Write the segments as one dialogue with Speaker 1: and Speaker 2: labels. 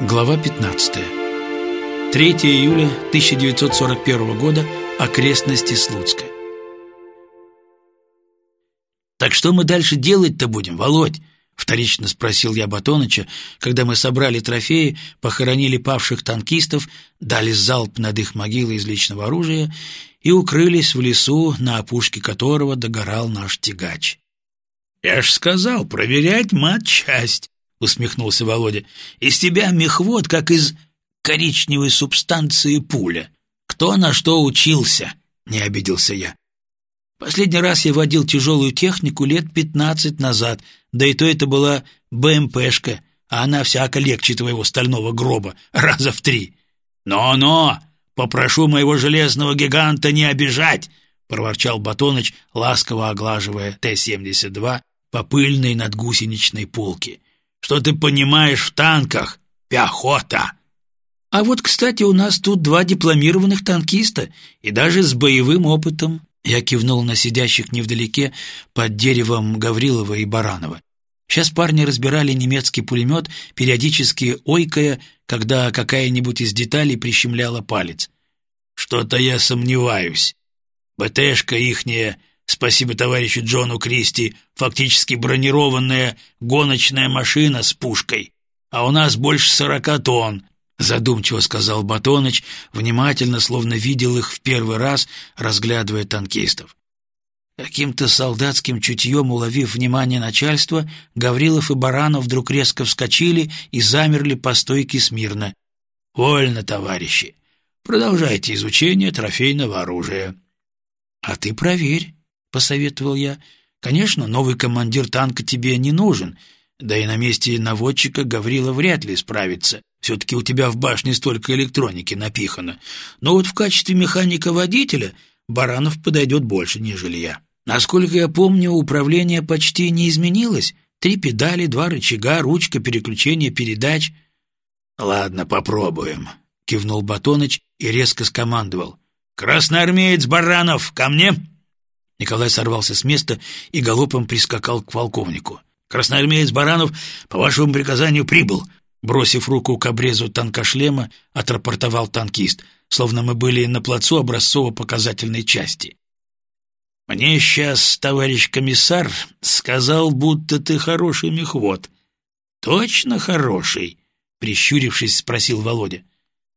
Speaker 1: Глава 15. 3 июля 1941 года. Окрестности Слуцка. «Так что мы дальше делать-то будем, Володь?» — вторично спросил я Батоныча, когда мы собрали трофеи, похоронили павших танкистов, дали залп над их могилой из личного оружия и укрылись в лесу, на опушке которого догорал наш тягач. «Я ж сказал, проверять мат-часть», — усмехнулся Володя. «Из тебя мехвод, как из коричневой субстанции пуля. Кто на что учился?» — не обиделся я. Последний раз я водил тяжелую технику лет пятнадцать назад, да и то это была БМПшка, а она всяко легче твоего стального гроба, раза в три. «Но-но! Попрошу моего железного гиганта не обижать!» — проворчал Батоныч, ласково оглаживая Т-72 по пыльной надгусеничной полке. Что ты понимаешь в танках? Пехота!» «А вот, кстати, у нас тут два дипломированных танкиста, и даже с боевым опытом». Я кивнул на сидящих невдалеке под деревом Гаврилова и Баранова. Сейчас парни разбирали немецкий пулемет, периодически ойкая, когда какая-нибудь из деталей прищемляла палец. «Что-то я сомневаюсь. БТшка ихняя спасибо товарищу Джону Кристи, фактически бронированная гоночная машина с пушкой, а у нас больше сорока тонн, задумчиво сказал Батоныч, внимательно, словно видел их в первый раз, разглядывая танкистов. Каким-то солдатским чутьем уловив внимание начальства, Гаврилов и Баранов вдруг резко вскочили и замерли по стойке смирно. «Вольно, товарищи. Продолжайте изучение трофейного оружия». «А ты проверь», — посоветовал я. «Конечно, новый командир танка тебе не нужен, да и на месте наводчика Гаврила вряд ли справится. Все-таки у тебя в башне столько электроники напихано. Но вот в качестве механика-водителя Баранов подойдет больше, нежели я. Насколько я помню, управление почти не изменилось. Три педали, два рычага, ручка, переключение передач». «Ладно, попробуем», — кивнул Батоныч и резко скомандовал. «Красноармеец Баранов, ко мне!» Николай сорвался с места и галопом прискакал к полковнику. «Красноармеец Баранов по вашему приказанию прибыл!» Бросив руку к обрезу танкошлема, отрапортовал танкист, словно мы были на плацу образцово-показательной части. «Мне сейчас товарищ комиссар сказал, будто ты хороший мехвод». «Точно хороший?» — прищурившись, спросил Володя.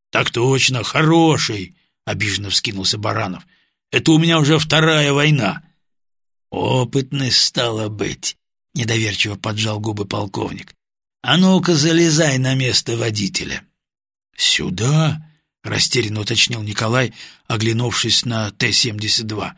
Speaker 1: «Так точно, хороший!» — обиженно вскинулся Баранов. Это у меня уже вторая война». «Опытный стало быть», — недоверчиво поджал губы полковник. «А ну-ка, залезай на место водителя». «Сюда?» — растерянно уточнил Николай, оглянувшись на Т-72.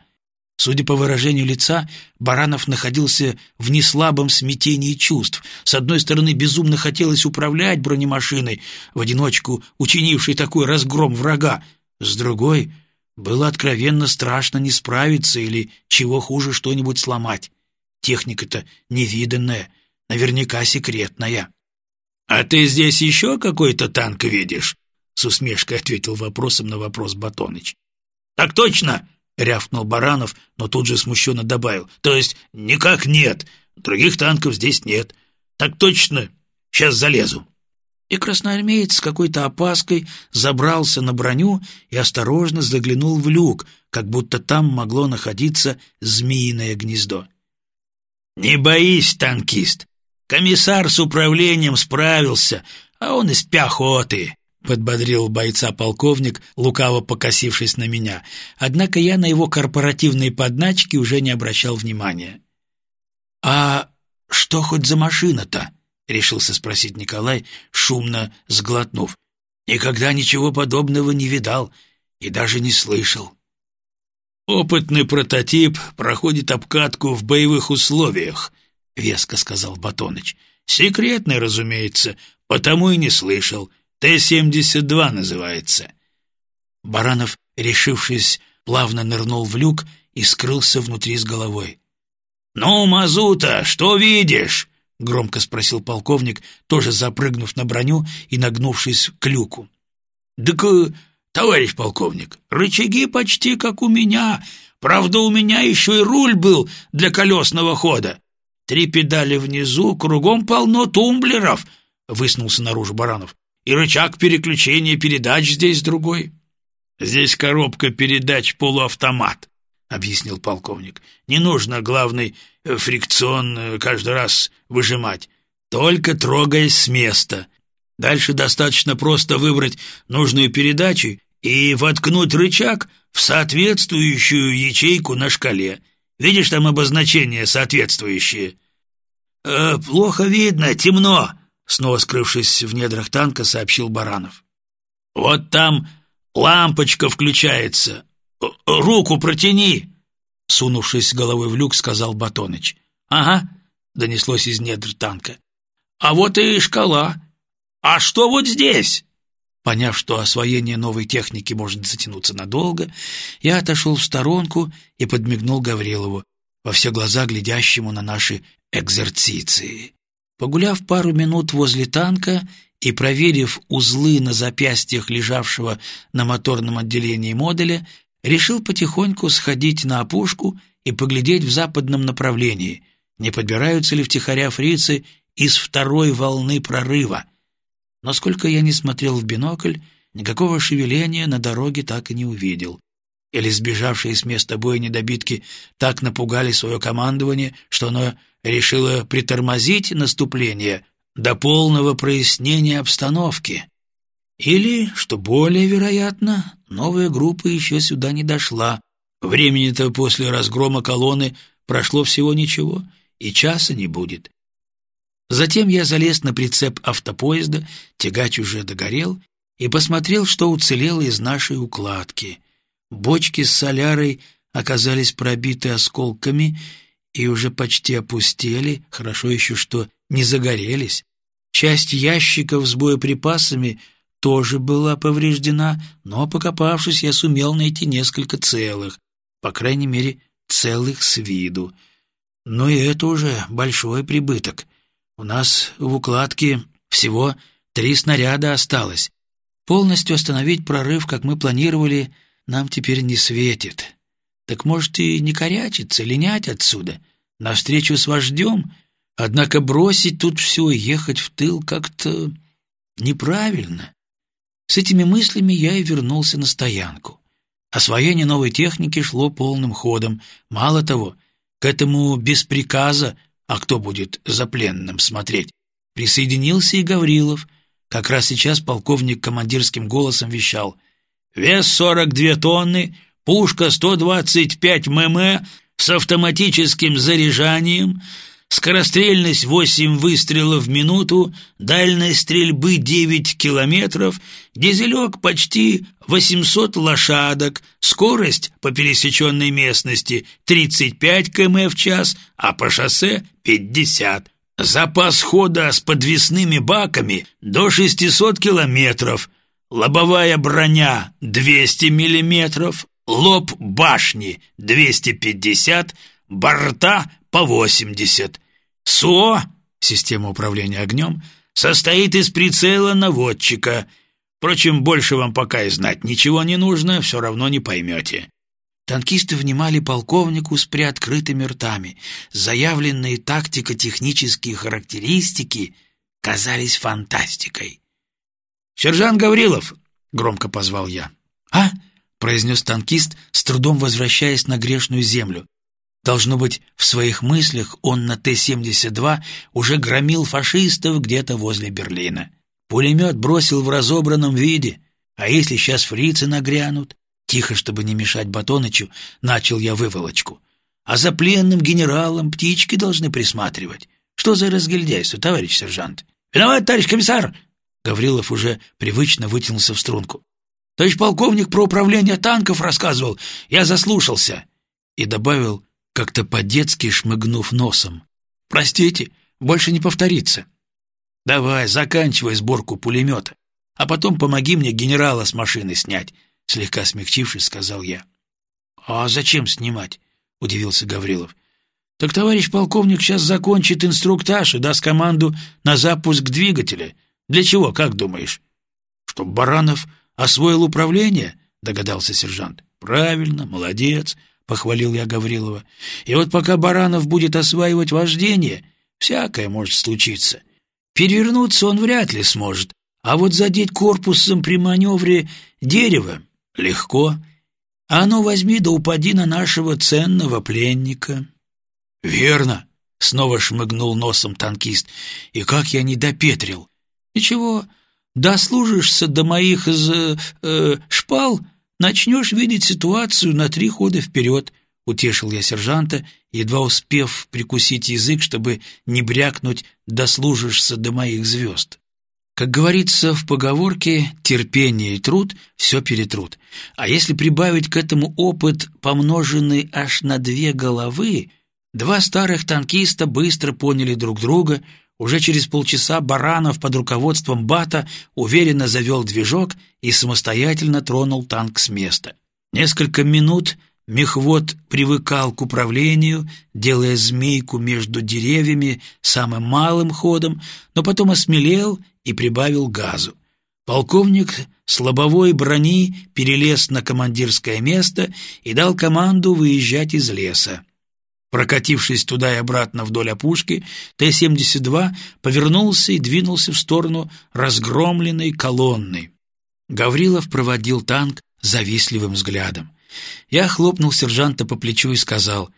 Speaker 1: Судя по выражению лица, Баранов находился в неслабом смятении чувств. С одной стороны, безумно хотелось управлять бронемашиной, в одиночку учинившей такой разгром врага. С другой было откровенно страшно не справиться или, чего хуже, что-нибудь сломать. Техника-то невиданная, наверняка секретная. — А ты здесь еще какой-то танк видишь? — с усмешкой ответил вопросом на вопрос Батоныч. — Так точно! — рявкнул Баранов, но тут же смущенно добавил. — То есть никак нет. Других танков здесь нет. Так точно. Сейчас залезу и красноармеец с какой-то опаской забрался на броню и осторожно заглянул в люк, как будто там могло находиться змеиное гнездо. «Не боись, танкист! Комиссар с управлением справился, а он из пехоты!» — подбодрил бойца полковник, лукаво покосившись на меня. Однако я на его корпоративные подначки уже не обращал внимания. «А что хоть за машина-то?» — решился спросить Николай, шумно сглотнув. «Никогда ничего подобного не видал и даже не слышал». «Опытный прототип проходит обкатку в боевых условиях», — веско сказал Батоныч. «Секретный, разумеется, потому и не слышал. Т-72 называется». Баранов, решившись, плавно нырнул в люк и скрылся внутри с головой. «Ну, Мазута, что видишь?» — громко спросил полковник, тоже запрыгнув на броню и нагнувшись к люку. «Так, э, товарищ полковник, рычаги почти как у меня. Правда, у меня еще и руль был для колесного хода. Три педали внизу, кругом полно тумблеров», — высунулся наружу Баранов. и рычаг переключения передач здесь другой».
Speaker 2: «Здесь коробка передач полуавтомат», — объяснил полковник. «Не нужно главный э, фрикцион э, каждый раз выжимать, только трогаясь с места. Дальше достаточно просто выбрать нужную передачу и воткнуть рычаг в соответствующую ячейку на шкале. Видишь там обозначение соответствующее?» «Э, «Плохо видно, темно», — снова скрывшись в недрах танка, сообщил Баранов. «Вот там лампочка включается. Руку протяни!» Сунувшись головой в люк, сказал Батоныч. «Ага», — донеслось из недр танка. «А вот и шкала. А что вот здесь?» Поняв, что освоение новой техники может затянуться надолго, я отошел в сторонку и подмигнул Гаврилову, во все глаза глядящему на наши экзерциции. Погуляв пару минут возле танка и проверив узлы на запястьях лежавшего на моторном отделении модуля, решил потихоньку сходить на опушку и поглядеть в западном направлении, не подбираются ли втихаря фрицы из второй волны прорыва — но сколько я не смотрел в бинокль, никакого шевеления на дороге так и не увидел. Или сбежавшие с места боя недобитки так напугали свое командование, что оно решило притормозить наступление до полного прояснения обстановки. Или, что более вероятно, новая группа еще сюда не дошла. Времени-то после разгрома колонны прошло всего ничего, и часа не будет. Затем я залез на прицеп автопоезда, тягач уже догорел, и посмотрел, что уцелело из нашей укладки. Бочки с солярой оказались пробиты осколками и уже почти опустели, хорошо еще что не загорелись. Часть ящиков с боеприпасами тоже была повреждена, но, покопавшись, я сумел найти несколько целых, по крайней мере, целых с виду. Но и это уже большой прибыток. У нас в укладке всего три снаряда осталось. Полностью остановить прорыв, как мы планировали, нам теперь не светит. Так может и не корячиться, линять отсюда, навстречу с вождем, однако бросить тут все и ехать в тыл как-то неправильно. С этими мыслями я и вернулся на стоянку. Освоение новой техники шло полным ходом. Мало того, к этому без приказа а кто будет за пленным смотреть? Присоединился и Гаврилов. Как раз сейчас полковник командирским голосом вещал. Вес 42 тонны, пушка 125 мм с автоматическим заряжанием, скорострельность 8 выстрелов в минуту, дальность стрельбы 9 километров, дизелек почти 800 лошадок, скорость по пересеченной местности 35 км в час, а по шоссе 50. Запас хода с подвесными баками до 600 километров, лобовая броня 200 миллиметров, лоб башни 250, борта по 80. СО, система управления огнем, состоит из прицела наводчика. Впрочем, больше вам пока и знать ничего не нужно, все равно не поймете. Танкисты внимали полковнику с приоткрытыми ртами. Заявленные тактико-технические характеристики казались фантастикой. «Сержант Гаврилов!» — громко позвал я. «А?» — произнес танкист, с трудом возвращаясь на грешную землю. Должно быть, в своих мыслях он на Т-72 уже громил фашистов где-то возле Берлина. Пулемет бросил в разобранном виде, а если сейчас фрицы нагрянут? Тихо, чтобы не мешать Батонычу, начал я выволочку. А за пленным генералом птички должны присматривать. Что за разгильдяйство, товарищ сержант? Виноват, товарищ комиссар! Гаврилов уже привычно вытянулся в струнку. Товарищ полковник про управление танков рассказывал. Я заслушался. И добавил, как-то по-детски шмыгнув носом. «Простите, больше не повторится». «Давай, заканчивай сборку пулемета, а потом помоги мне генерала с машины снять», слегка смягчившись, сказал я. «А зачем снимать?» — удивился Гаврилов. «Так товарищ полковник сейчас закончит инструктаж и даст команду на запуск двигателя. Для чего, как думаешь?» «Чтоб Баранов освоил управление?» — догадался сержант. «Правильно, молодец», — похвалил я Гаврилова. «И вот пока Баранов будет осваивать вождение, всякое может случиться. Перевернуться он вряд ли сможет,
Speaker 1: А вот задеть корпусом при маневре дерево легко. А ну возьми да упади на нашего ценного пленника.
Speaker 2: Верно, снова шмыгнул носом танкист. И как я не допетрил.
Speaker 1: Ничего, дослужишься до моих э, э, шпал, начнешь видеть ситуацию на три хода вперед, утешил я сержанта, едва успев прикусить язык, чтобы не брякнуть «дослужишься до моих звезд». Как говорится в поговорке, терпение и труд все перетрут. А если прибавить к этому опыт, помноженный аж на две головы, два старых танкиста быстро поняли друг друга. Уже через полчаса Баранов под руководством Бата уверенно завел движок и самостоятельно тронул танк с места. Несколько минут мехвод привыкал к управлению, делая змейку между деревьями самым малым ходом, но потом осмелел и прибавил газу. Полковник с лобовой брони перелез на командирское место и дал команду выезжать из леса. Прокатившись туда и обратно вдоль опушки, Т-72 повернулся и двинулся в сторону разгромленной колонны. Гаврилов проводил танк завистливым взглядом. Я хлопнул сержанта по плечу и сказал,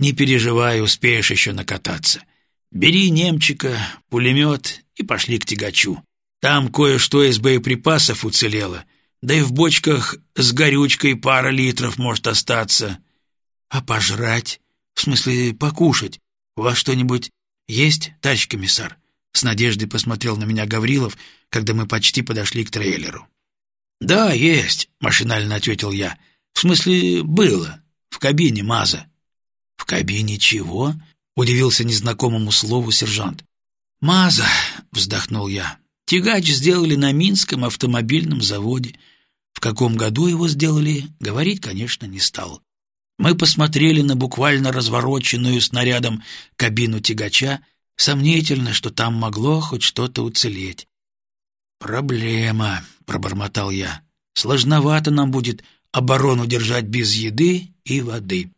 Speaker 1: «Не переживай, успеешь еще накататься. Бери немчика, пулемет и пошли к тягачу. Там кое-что из боеприпасов уцелело, да и в бочках с горючкой пара литров может остаться. А пожрать? В смысле, покушать? У вас что-нибудь есть, товарищ комиссар?» С надеждой посмотрел на меня Гаврилов, когда мы почти подошли к трейлеру. «Да, есть», — машинально ответил я. «В смысле, было. В кабине МАЗа». «В кабине чего?» — удивился незнакомому слову сержант. «Маза», — вздохнул я. «Тягач сделали на Минском автомобильном заводе. В каком году его сделали, говорить, конечно, не стал. Мы посмотрели на буквально развороченную снарядом кабину тягача. Сомнительно, что там могло хоть что-то уцелеть. «Проблема», — пробормотал я. «Сложновато нам будет оборону держать без еды и воды».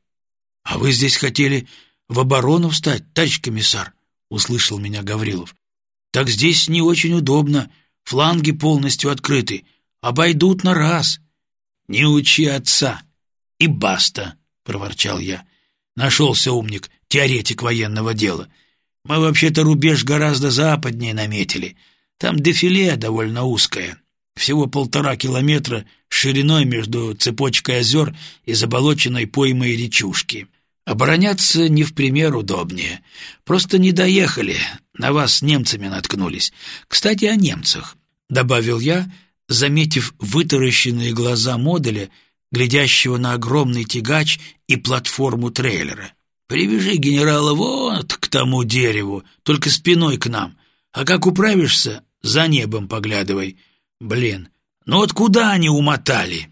Speaker 1: «А вы здесь хотели в оборону встать, товарищ комиссар?» услышал меня Гаврилов. «Так здесь не очень удобно, фланги полностью открыты, обойдут на раз». «Не учи отца!» «И баста!» — проворчал я. Нашелся умник, теоретик военного дела. Мы вообще-то рубеж гораздо западнее наметили. Там дефиле довольно узкое. Всего полтора километра шириной между цепочкой озер и заболоченной поймой речушки. Обороняться не в пример удобнее. Просто не доехали, на вас немцами наткнулись. Кстати, о немцах, — добавил я, заметив вытаращенные глаза модуля, глядящего на огромный тягач и платформу трейлера. «Привяжи генерала вот к тому дереву, только спиной к нам. А как управишься, за небом поглядывай. Блин, ну вот куда они умотали?»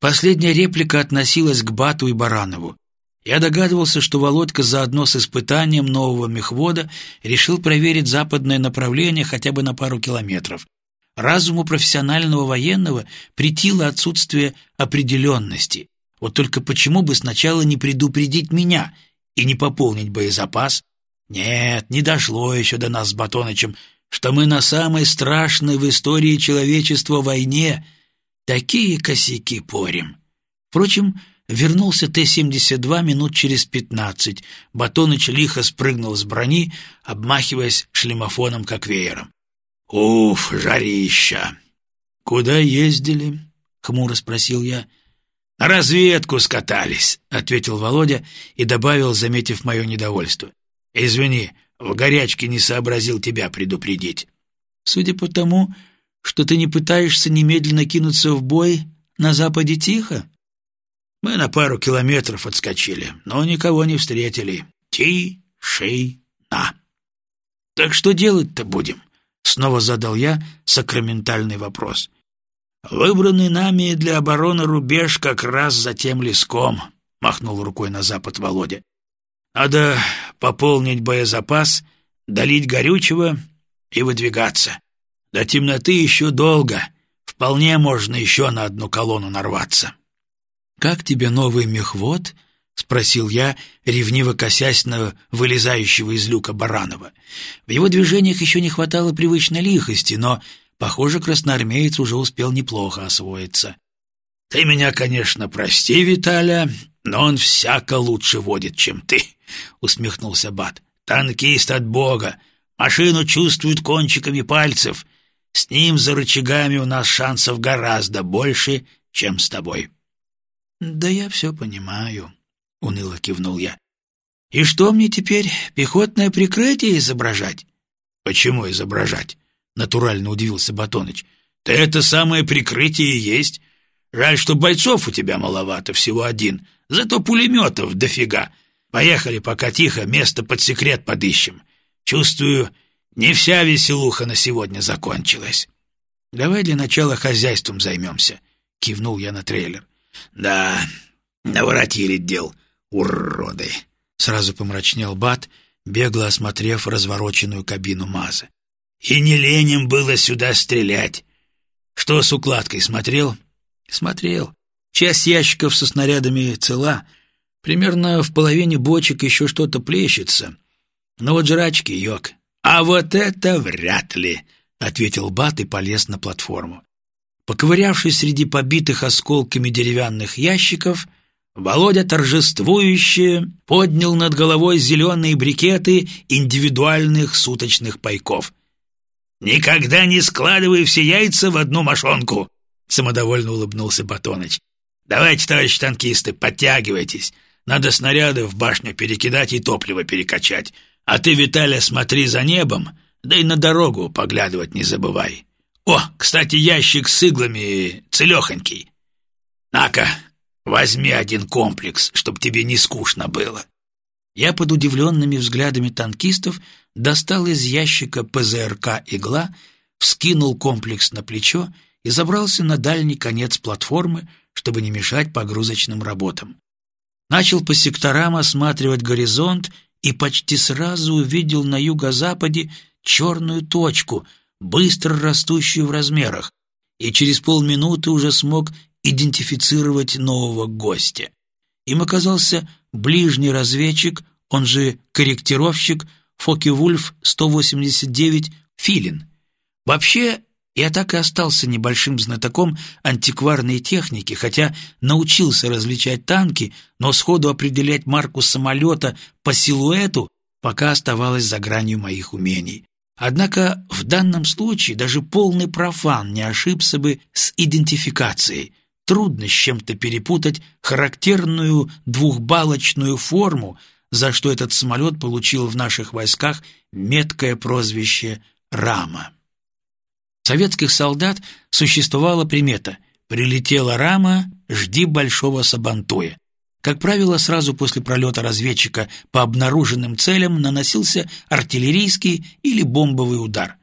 Speaker 1: Последняя реплика относилась к Бату и Баранову. Я догадывался, что Володька заодно с испытанием нового мехвода решил проверить западное направление хотя бы на пару километров. Разуму профессионального военного притило отсутствие определенности. Вот только почему бы сначала не предупредить меня и не пополнить боезапас? Нет, не дошло еще до нас с Батонычем, что мы на самой страшной в истории человечества войне такие косяки порим. Впрочем, Вернулся Т-72 минут через пятнадцать. Батоныч лихо спрыгнул с брони, обмахиваясь шлемофоном как веером. «Уф, жарища!» «Куда ездили?» — хмуро спросил я. «На разведку скатались», — ответил Володя и добавил, заметив мое недовольство. «Извини, в горячке не сообразил тебя предупредить». «Судя по тому, что ты не пытаешься немедленно кинуться в бой, на западе тихо?» Мы на пару километров отскочили, но никого не встретили. Тишина. Так что делать-то будем? Снова задал я сакраментальный вопрос. Выбранный нами для обороны рубеж как раз за тем леском, махнул рукой на запад Володя. Надо пополнить боезапас, долить горючего и выдвигаться. До темноты еще долго. Вполне можно еще на одну колонну нарваться. «Как тебе новый мехвод?» — спросил я, ревниво косясь на вылезающего из люка Баранова. В его движениях еще не хватало привычной лихости, но Похоже, красноармеец уже успел неплохо освоиться.
Speaker 2: «Ты меня, конечно, прости, Виталя, но он всяко лучше водит, чем ты», — усмехнулся Бат. «Танкист от бога. Машину чувствует кончиками пальцев. С ним за рычагами у нас шансов гораздо больше, чем с тобой».
Speaker 1: «Да я все понимаю», — уныло кивнул я. «И что мне теперь, пехотное прикрытие изображать?»
Speaker 2: «Почему изображать?» — натурально удивился Батоныч. «Ты это самое прикрытие и есть. Жаль, что бойцов у тебя маловато, всего один. Зато пулеметов дофига. Поехали пока тихо, место под секрет подыщем. Чувствую, не вся веселуха на сегодня закончилась».
Speaker 1: «Давай для начала хозяйством займемся», — кивнул я на трейлер.
Speaker 2: «Да, наворотили дел, уроды», — сразу помрачнел Бат, бегло осмотрев развороченную кабину Маза. «И не ленем было сюда стрелять. Что с укладкой, смотрел?»
Speaker 1: «Смотрел. Часть ящиков со снарядами цела. Примерно в половине бочек еще что-то плещется. Но вот жрачки, йог».
Speaker 2: «А вот это вряд ли», — ответил Бат и полез на платформу.
Speaker 1: Поковырявшись среди побитых осколками деревянных ящиков, Володя торжествующе поднял над головой зеленые брикеты индивидуальных суточных пайков.
Speaker 2: «Никогда не складывай все яйца в одну мошонку!» — самодовольно улыбнулся Батоныч. «Давайте, товарищи танкисты, подтягивайтесь. Надо снаряды в башню перекидать и топливо перекачать. А ты, Виталя, смотри за небом, да и на дорогу поглядывать не забывай». О, кстати, ящик с иглами целехонький. На-ка, возьми один комплекс, чтоб тебе не скучно было.
Speaker 1: Я под удивленными взглядами танкистов достал из ящика ПЗРК игла, вскинул комплекс на плечо и забрался на дальний конец платформы, чтобы не мешать погрузочным работам. Начал по секторам осматривать горизонт и почти сразу увидел на юго-западе черную точку — быстро растущую в размерах, и через полминуты уже смог идентифицировать нового гостя. Им оказался ближний разведчик, он же корректировщик Фоки-Вульф 189 Филин. Вообще, я так и остался небольшим знатоком антикварной техники, хотя научился различать танки, но сходу определять марку самолета по силуэту пока оставалось за гранью моих умений. Однако в данном случае даже полный профан не ошибся бы с идентификацией. Трудно с чем-то перепутать характерную двухбалочную форму, за что этот самолет получил в наших войсках меткое прозвище «Рама». Советских солдат существовала примета «Прилетела рама, жди большого сабантуя». Как правило, сразу после пролета разведчика по обнаруженным целям наносился артиллерийский или бомбовый удар.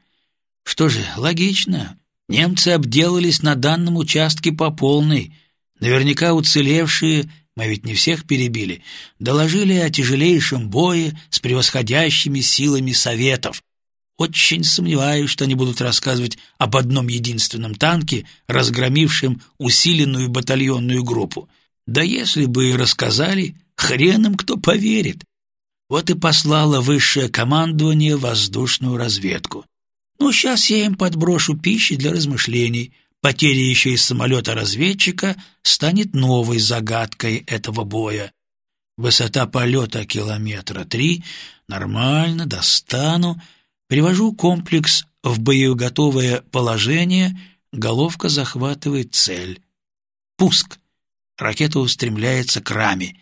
Speaker 1: Что же, логично. Немцы обделались на данном участке по полной. Наверняка уцелевшие, мы ведь не всех перебили, доложили о тяжелейшем бое с превосходящими силами Советов. Очень сомневаюсь, что они будут рассказывать об одном единственном танке, разгромившем усиленную батальонную группу. Да если бы и рассказали, хреном кто поверит. Вот и послало высшее командование воздушную разведку. Ну, сейчас я им подброшу пищи для размышлений. Потеря еще из самолета разведчика станет новой загадкой этого боя. Высота полета километра три. Нормально, достану. Привожу комплекс в боеготовое положение. Головка захватывает цель. Пуск. Ракета устремляется к раме.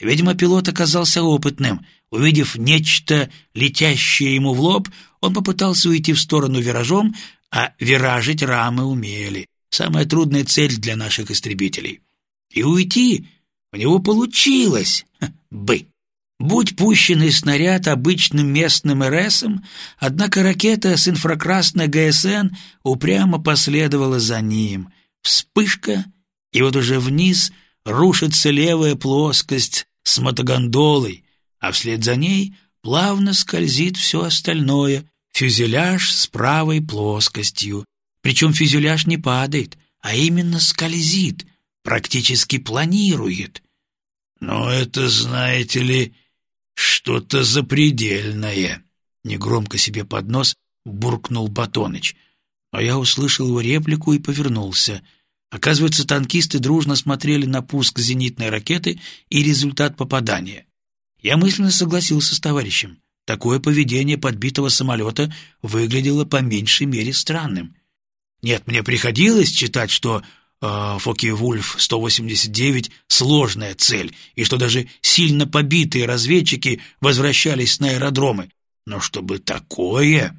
Speaker 1: Видимо, пилот оказался опытным. Увидев нечто, летящее ему в лоб, он попытался уйти в сторону виражом, а виражить рамы умели. Самая трудная цель для наших истребителей. И уйти у него получилось. Бы. Будь пущенный снаряд обычным местным РСом, однако ракета с инфракрасной ГСН упрямо последовала за ним. Вспышка, и вот уже вниз рушится левая плоскость с мотогондолой, а вслед за ней плавно скользит все остальное, фюзеляж с правой плоскостью. Причем фюзеляж не падает, а именно скользит, практически планирует.
Speaker 2: «Но это, знаете ли, что-то запредельное», — негромко себе под нос буркнул Батоныч.
Speaker 1: А я услышал его реплику и повернулся. Оказывается, танкисты дружно смотрели на пуск зенитной ракеты и результат попадания. Я мысленно согласился с товарищем. Такое поведение подбитого самолета выглядело по меньшей мере странным. Нет, мне приходилось читать, что э, Фоки-Вульф 189 — сложная цель, и что даже сильно побитые разведчики возвращались на аэродромы. Но чтобы такое...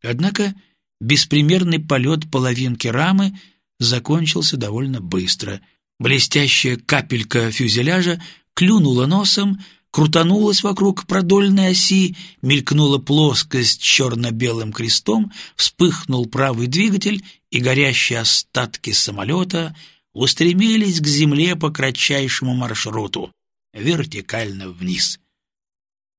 Speaker 1: Однако беспримерный полет половинки рамы закончился довольно быстро. Блестящая капелька фюзеляжа клюнула носом, крутанулась вокруг продольной оси, мелькнула плоскость черно-белым крестом, вспыхнул правый двигатель, и горящие остатки самолета устремились к земле по кратчайшему маршруту, вертикально вниз.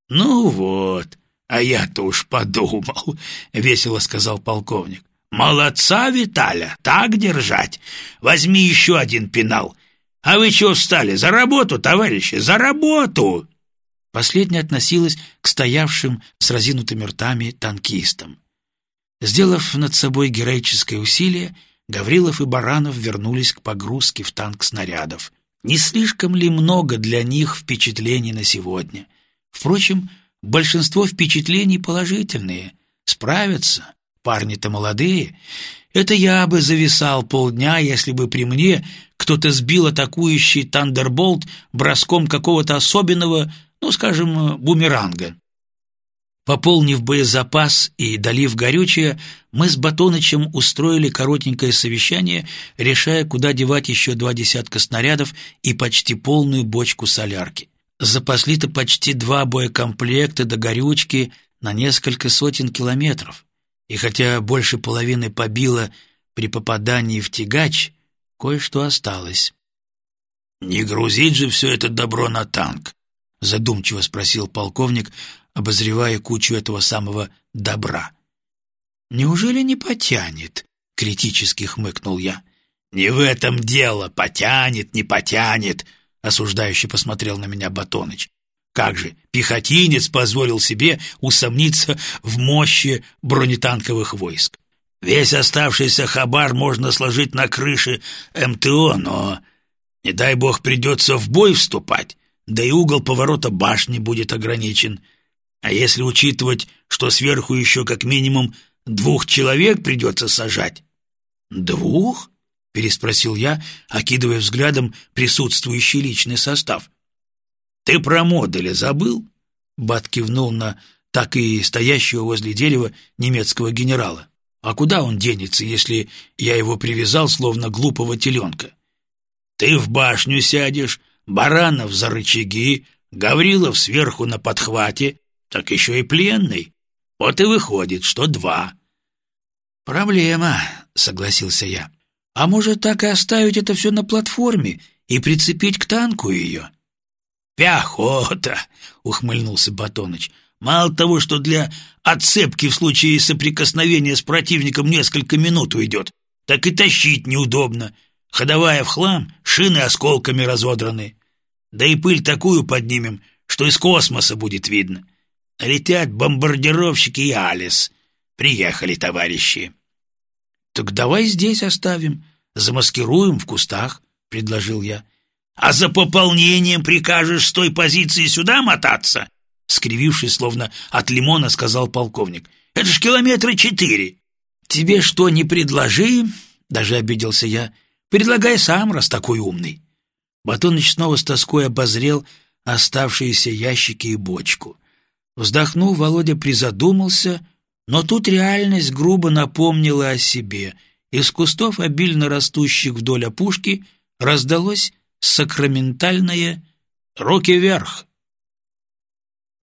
Speaker 2: «Ну вот, а я-то уж подумал», — весело сказал полковник. «Молодца, Виталя, так держать. Возьми еще один пенал. А вы чего встали? За работу, товарищи, за работу!»
Speaker 1: Последняя относилась к стоявшим с разинутыми ртами танкистам. Сделав над собой героическое усилие, Гаврилов и Баранов вернулись к погрузке в танк снарядов. Не слишком ли много для них впечатлений на сегодня? Впрочем, большинство впечатлений положительные. Справятся, парни-то молодые. Это я бы зависал полдня, если бы при мне кто-то сбил атакующий Тандерболт броском какого-то особенного ну, скажем, бумеранга. Пополнив боезапас и долив горючее, мы с Батонычем устроили коротенькое совещание, решая, куда девать еще два десятка снарядов и почти полную бочку солярки. Запасли-то почти два боекомплекта до горючки на несколько сотен километров. И хотя больше половины побило при попадании в тягач, кое-что осталось.
Speaker 2: «Не грузить же все это добро на танк», задумчиво спросил полковник, обозревая кучу этого самого добра.
Speaker 1: «Неужели не потянет?» — критически хмыкнул я.
Speaker 2: «Не в этом дело, потянет, не потянет», — осуждающе посмотрел на меня Батоныч. «Как же, пехотинец позволил себе усомниться в мощи бронетанковых войск. Весь оставшийся хабар можно сложить на крыше МТО, но, не дай бог, придется в бой вступать да и угол поворота башни будет ограничен. А если учитывать, что сверху еще как минимум двух человек придется сажать?
Speaker 1: «Двух?» — переспросил я, окидывая взглядом присутствующий личный состав.
Speaker 2: «Ты про модули забыл?» — Бат кивнул на так и стоящего возле дерева немецкого генерала. «А куда он денется, если я его привязал, словно глупого теленка?» «Ты в башню сядешь, Баранов за рычаги, Гаврилов сверху на подхвате, так еще и пленный. Вот и выходит, что два.
Speaker 1: «Проблема», — согласился я. «А может, так и оставить это все на платформе и прицепить к танку ее?»
Speaker 2: «Пяхота!» — ухмыльнулся Батоныч. «Мало того, что для отцепки в случае соприкосновения с противником несколько минут уйдет, так и тащить неудобно. Ходовая в хлам, шины осколками разодраны. Да и пыль такую поднимем, что из космоса будет видно. Летят бомбардировщики и Алис. Приехали, товарищи.
Speaker 1: — Так давай здесь оставим, замаскируем в кустах, — предложил я.
Speaker 2: — А за пополнением прикажешь с той позиции сюда мотаться? — скривившись, словно от лимона, сказал полковник. — Это ж километра четыре.
Speaker 1: — Тебе что, не предложи? — даже обиделся я. — Предлагай сам, раз такой умный. Батоныч снова с тоской обозрел оставшиеся ящики и бочку. Вздохнув, Володя призадумался, но тут реальность грубо напомнила о себе. Из кустов, обильно растущих вдоль опушки, раздалось сакраментальное «Руки вверх!»